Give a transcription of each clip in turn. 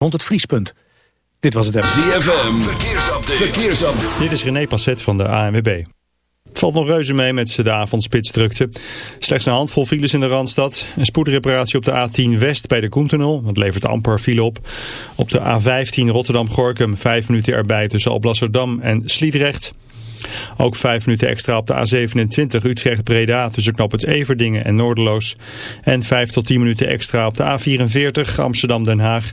rond het vriespunt. Dit was het even. ZFM, verkeersupdate. verkeersupdate. Dit is René Passet van de ANWB. Het valt nog reuze mee met de avondspitsdrukte. Slechts een handvol files in de Randstad. Een spoedreparatie op de A10 West bij de Koentunnel. Dat levert amper file op. Op de A15 Rotterdam-Gorkum. Vijf minuten erbij tussen Alblasserdam en Sliedrecht. Ook vijf minuten extra op de A27 Utrecht-Breda tussen knop het Everdingen en Noorderloos. En vijf tot tien minuten extra op de A44 Amsterdam-Den Haag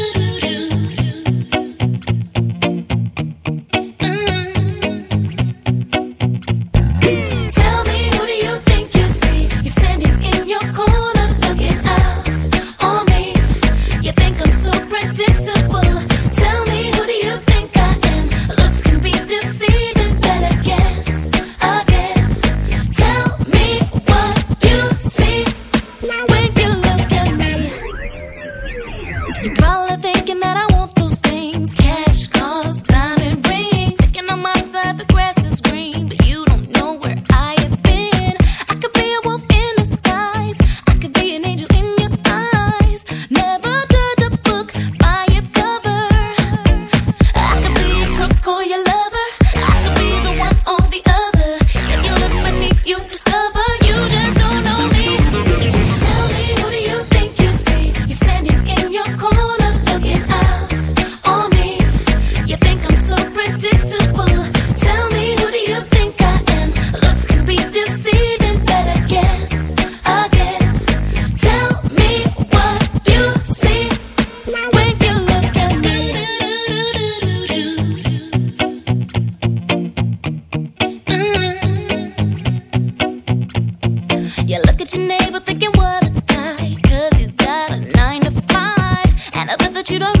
you don't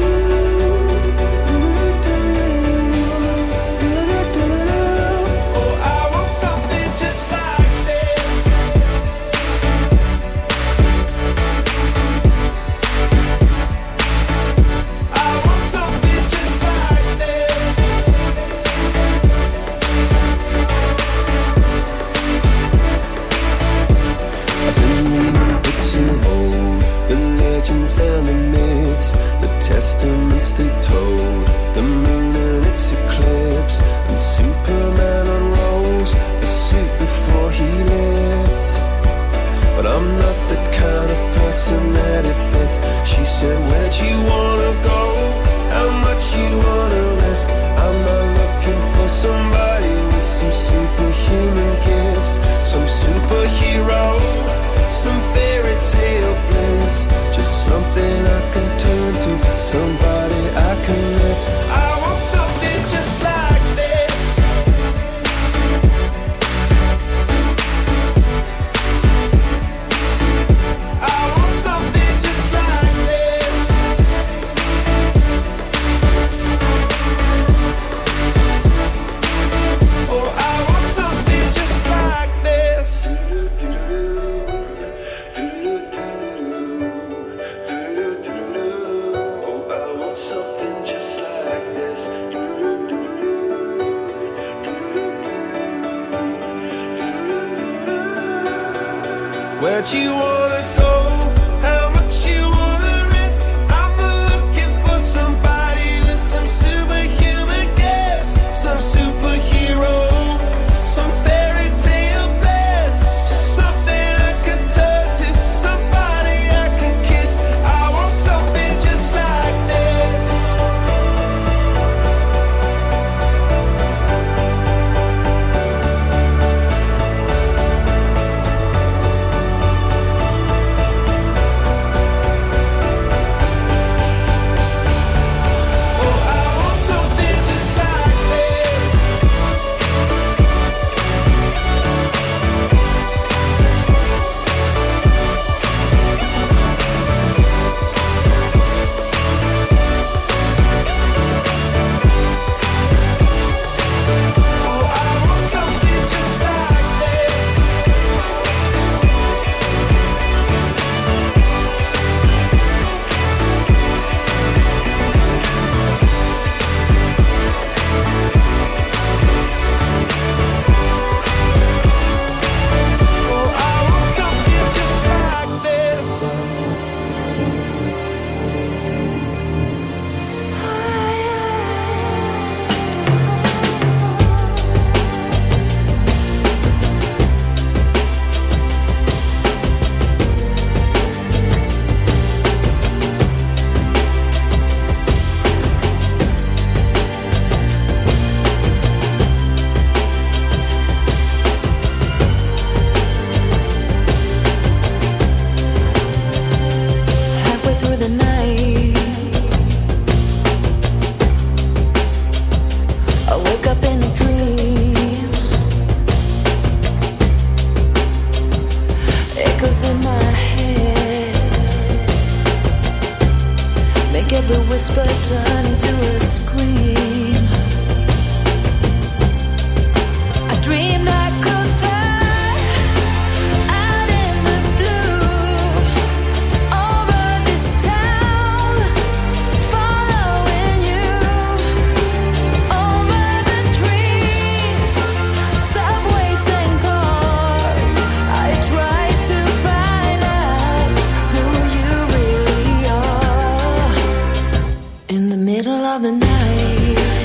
middle of the night.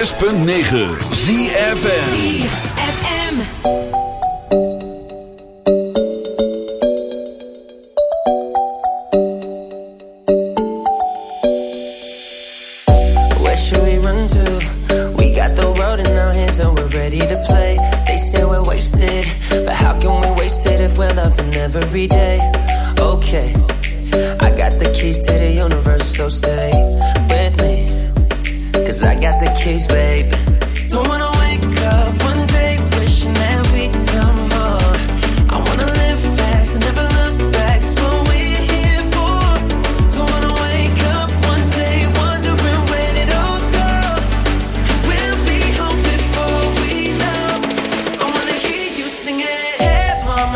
106.9 ZFM.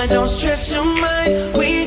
Don't stress your mind. We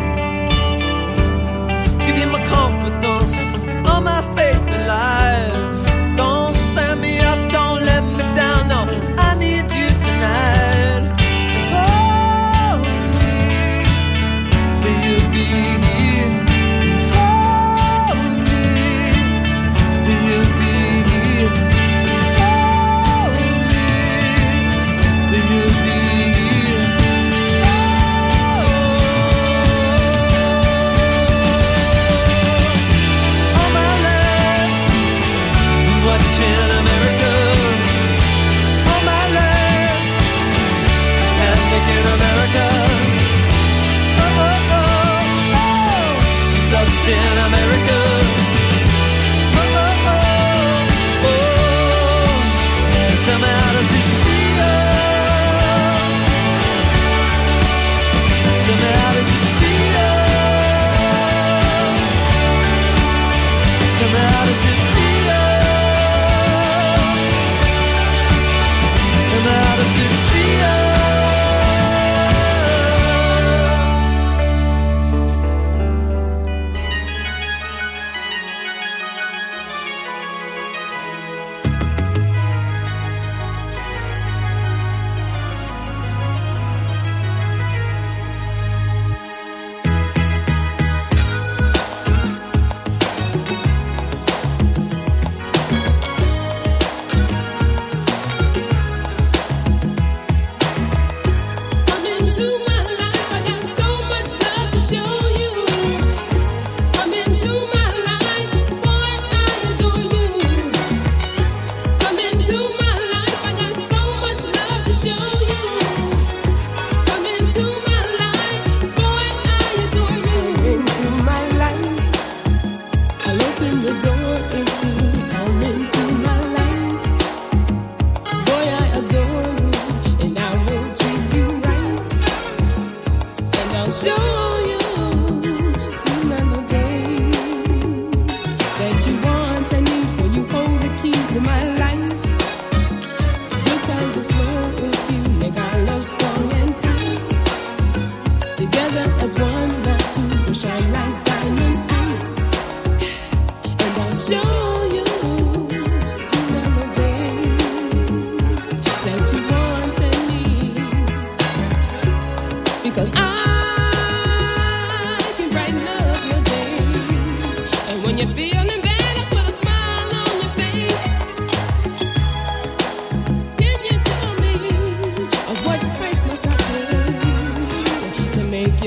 give you my confidence.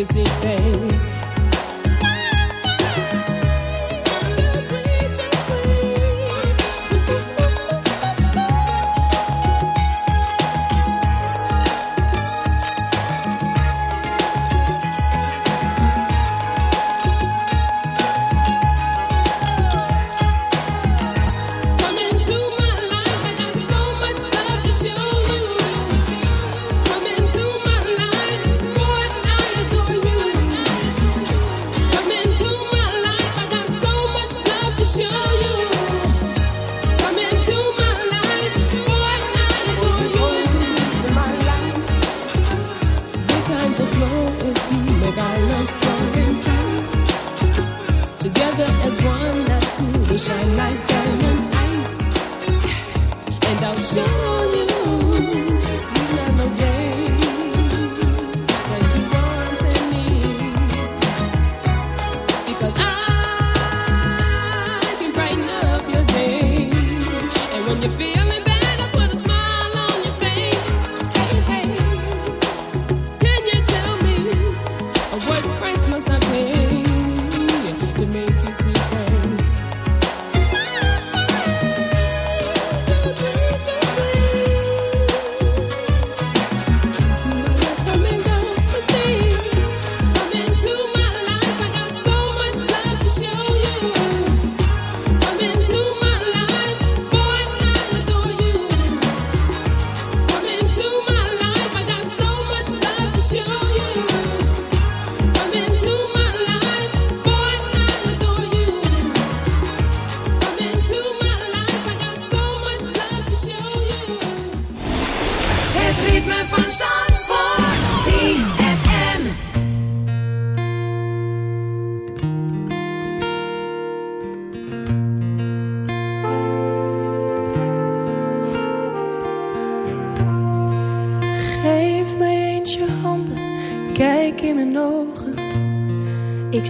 is it pain?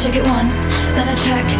Check it once, then I check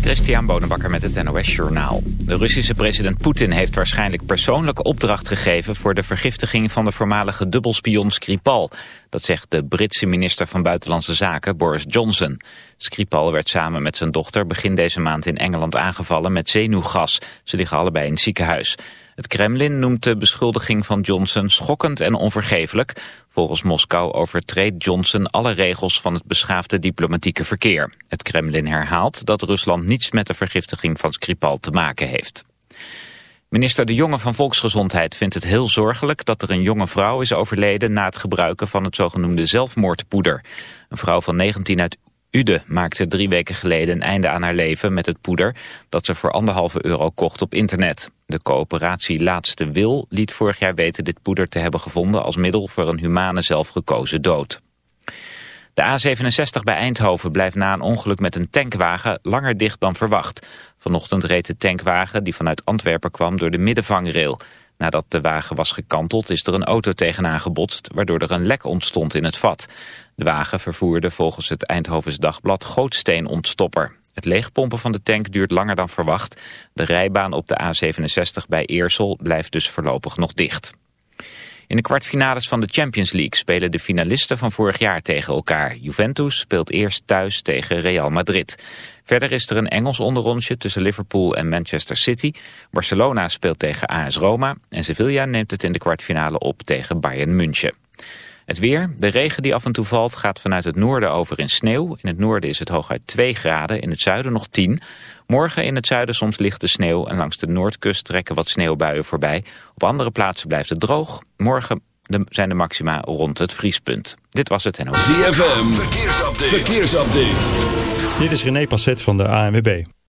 Christian Bonenbakker met het NOS Journaal. De Russische president Poetin heeft waarschijnlijk persoonlijk opdracht gegeven... voor de vergiftiging van de voormalige dubbelspion Skripal. Dat zegt de Britse minister van Buitenlandse Zaken Boris Johnson. Skripal werd samen met zijn dochter begin deze maand in Engeland aangevallen met zenuwgas. Ze liggen allebei in het ziekenhuis. Het Kremlin noemt de beschuldiging van Johnson schokkend en onvergeeflijk. Volgens Moskou overtreedt Johnson alle regels van het beschaafde diplomatieke verkeer. Het Kremlin herhaalt dat Rusland niets met de vergiftiging van Skripal te maken heeft. Minister De Jonge van Volksgezondheid vindt het heel zorgelijk dat er een jonge vrouw is overleden na het gebruiken van het zogenoemde zelfmoordpoeder. Een vrouw van 19 uit Ude maakte drie weken geleden een einde aan haar leven met het poeder dat ze voor anderhalve euro kocht op internet. De coöperatie Laatste Wil liet vorig jaar weten dit poeder te hebben gevonden als middel voor een humane zelfgekozen dood. De A67 bij Eindhoven blijft na een ongeluk met een tankwagen langer dicht dan verwacht. Vanochtend reed de tankwagen die vanuit Antwerpen kwam door de middenvangrail. Nadat de wagen was gekanteld is er een auto tegenaan gebotst, waardoor er een lek ontstond in het vat. De wagen vervoerde volgens het Eindhovens Dagblad gootsteenontstopper. Het leegpompen van de tank duurt langer dan verwacht. De rijbaan op de A67 bij Eersel blijft dus voorlopig nog dicht. In de kwartfinales van de Champions League spelen de finalisten van vorig jaar tegen elkaar. Juventus speelt eerst thuis tegen Real Madrid. Verder is er een Engels onderrondje tussen Liverpool en Manchester City. Barcelona speelt tegen AS Roma en Sevilla neemt het in de kwartfinale op tegen Bayern München. Het weer, de regen die af en toe valt, gaat vanuit het noorden over in sneeuw. In het noorden is het hooguit 2 graden, in het zuiden nog 10. Morgen in het zuiden soms lichte sneeuw en langs de noordkust trekken wat sneeuwbuien voorbij. Op andere plaatsen blijft het droog. Morgen zijn de maxima rond het vriespunt. Dit was het en ZFM, verkeersupdate. verkeersupdate. Dit is René Passet van de ANWB.